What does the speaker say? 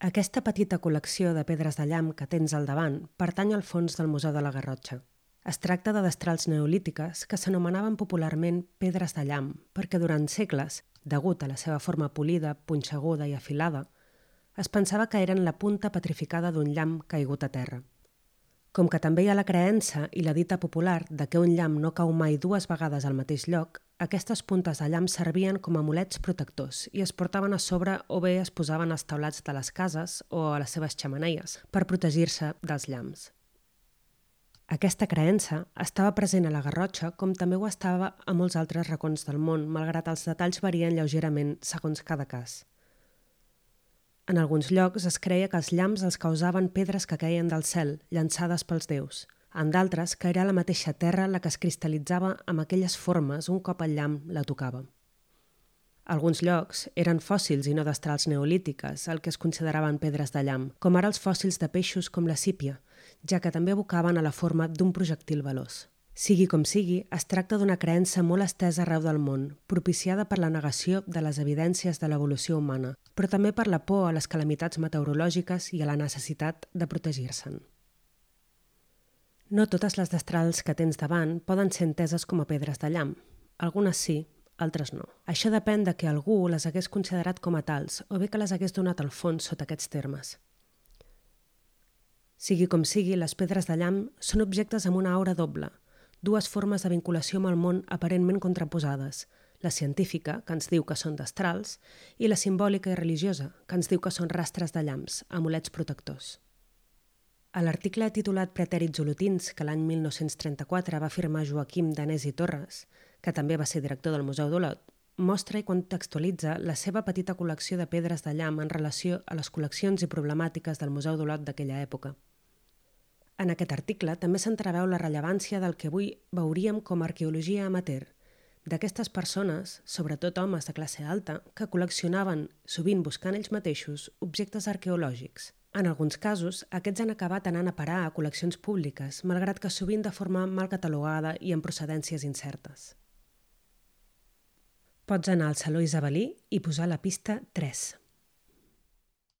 Aquesta petita col·lecció de pedres de llamp que tens al davant pertany al fons del Museu de la Garrotxa. Es tracta de destrals neolítiques que s'anomenaven popularment pedres de llamp perquè durant segles, degut a la seva forma polida, punxeguda i afilada, es pensava que eren la punta petrificada d'un llamp caigut a terra. Com que també hi ha la creença i la dita popular de que un llamp no cau mai dues vegades al mateix lloc, aquestes puntes de llamp servien com a amulets protectors i es portaven a sobre o bé es posaven als taulats de les cases o a les seves xamaneies per protegir-se dels llamps. Aquesta creença estava present a la Garrotxa com també ho estava a molts altres racons del món, malgrat els detalls varien lleugerament segons cada cas. En alguns llocs es creia que els llamps els causaven pedres que queien del cel, llançades pels déus. En d'altres, que era la mateixa terra la que es cristal·litzava amb aquelles formes un cop el llamp la tocava. Alguns llocs eren fòssils i no destrals neolítiques, el que es consideraven pedres de llamp, com ara els fòssils de peixos com la sípia, ja que també abocaven a la forma d'un projectil veloç. Sigui com sigui, es tracta d'una creença molt estesa arreu del món, propiciada per la negació de les evidències de l'evolució humana, però també per la por a les calamitats meteorològiques i a la necessitat de protegir-se'n. No totes les destrals que tens davant poden ser enteses com a pedres de llamp. Algunes sí, altres no. Això depèn de que algú les hagués considerat com a tals o bé que les hagués donat al fons sota aquests termes. Sigui com sigui, les pedres de llamp són objectes amb una aura doble – dues formes de vinculació amb el món aparentment contraposades, la científica, que ens diu que són destrals, i la simbòlica i religiosa, que ens diu que són rastres de llamps, amulets protectors. A l'article titulat Pretèrits olotins, que l'any 1934 va firmar Joaquim Danés i Torres, que també va ser director del Museu d'Olot, mostra i contextualitza la seva petita col·lecció de pedres de llamp en relació a les col·leccions i problemàtiques del Museu d'Olot d'aquella època. En aquest article també s'entreveu la rellevància del que avui veuríem com a arqueologia amateur, d'aquestes persones, sobretot homes de classe alta, que col·leccionaven, sovint buscant ells mateixos, objectes arqueològics. En alguns casos, aquests han acabat anant a parar a col·leccions públiques, malgrat que sovint de forma mal catalogada i amb procedències incertes. Pots anar al Saló Isabelí i posar la pista 3.